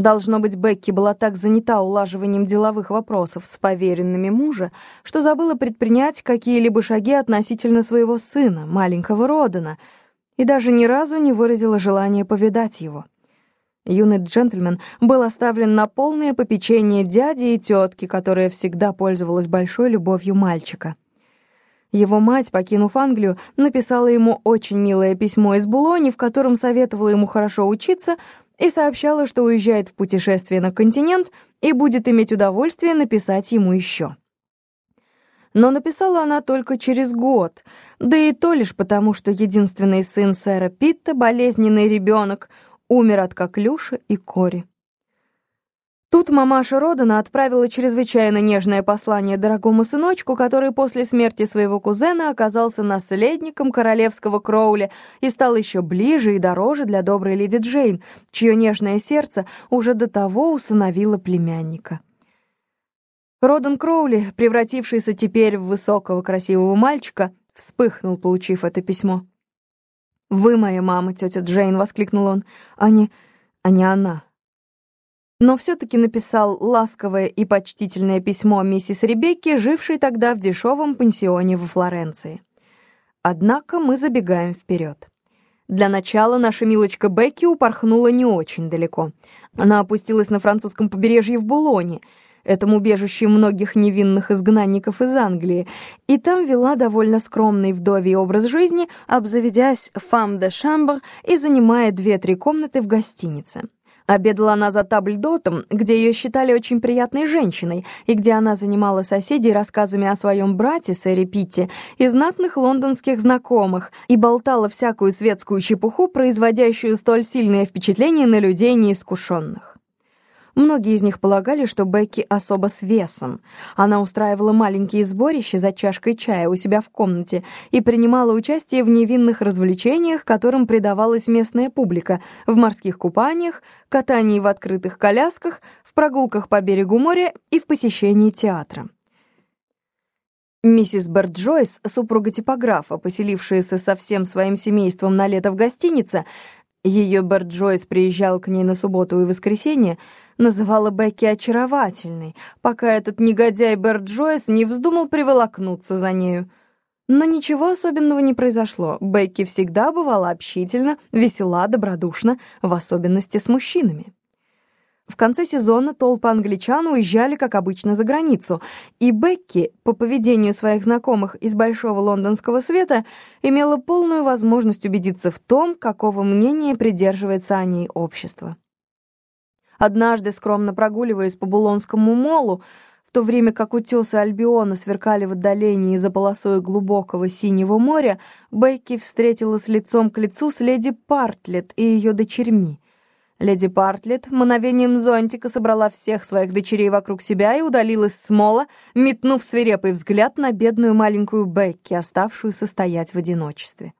Должно быть, Бекки была так занята улаживанием деловых вопросов с поверенными мужа, что забыла предпринять какие-либо шаги относительно своего сына, маленького Родена, и даже ни разу не выразила желания повидать его. Юный джентльмен был оставлен на полное попечение дяди и тетки, которая всегда пользовалась большой любовью мальчика. Его мать, покинув Англию, написала ему очень милое письмо из Булони, в котором советовала ему хорошо учиться и сообщала, что уезжает в путешествие на континент и будет иметь удовольствие написать ему еще. Но написала она только через год, да и то лишь потому, что единственный сын сэра Питта, болезненный ребенок, умер от коклюша и кори. Тут мамаша Родана отправила чрезвычайно нежное послание дорогому сыночку, который после смерти своего кузена оказался наследником королевского Кроули и стал еще ближе и дороже для доброй леди Джейн, чье нежное сердце уже до того усыновило племянника. Родан Кроули, превратившийся теперь в высокого красивого мальчика, вспыхнул, получив это письмо. «Вы моя мама, тетя Джейн!» — воскликнул он, а не... а не она но все-таки написал ласковое и почтительное письмо миссис Ребекке, жившей тогда в дешевом пансионе во Флоренции. Однако мы забегаем вперед. Для начала наша милочка Бекки упорхнула не очень далеко. Она опустилась на французском побережье в Булоне, этом убежище многих невинных изгнанников из Англии, и там вела довольно скромный вдовий образ жизни, обзаведясь фам де шамбр и занимая две-три комнаты в гостинице. Обедала она за табльдотом, где ее считали очень приятной женщиной, и где она занимала соседей рассказами о своем брате, сэре Питте, и знатных лондонских знакомых, и болтала всякую светскую чепуху, производящую столь сильное впечатление на людей неискушенных. Многие из них полагали, что Бекки особо с весом. Она устраивала маленькие сборища за чашкой чая у себя в комнате и принимала участие в невинных развлечениях, которым предавалась местная публика, в морских купаниях, катании в открытых колясках, в прогулках по берегу моря и в посещении театра. Миссис Берт Джойс, супруга типографа, поселившаяся со всем своим семейством на лето в гостинице, ее Берт Джойс приезжал к ней на субботу и воскресенье, называла Бекки очаровательной, пока этот негодяй Берт Джойс не вздумал приволокнуться за нею. Но ничего особенного не произошло. Бекки всегда бывала общительна, весела, добродушна, в особенности с мужчинами. В конце сезона толпы англичан уезжали, как обычно, за границу, и Бекки, по поведению своих знакомых из большого лондонского света, имела полную возможность убедиться в том, какого мнения придерживается о ней общество. Однажды, скромно прогуливаясь по Булонскому молу, в то время как утесы Альбиона сверкали в отдалении за полосой глубокого синего моря, Бекки встретилась лицом к лицу с леди Партлет и ее дочерьми. Леди Партлет мановением зонтика собрала всех своих дочерей вокруг себя и удалилась с мола, метнув свирепый взгляд на бедную маленькую Бекки, оставшуюся стоять в одиночестве.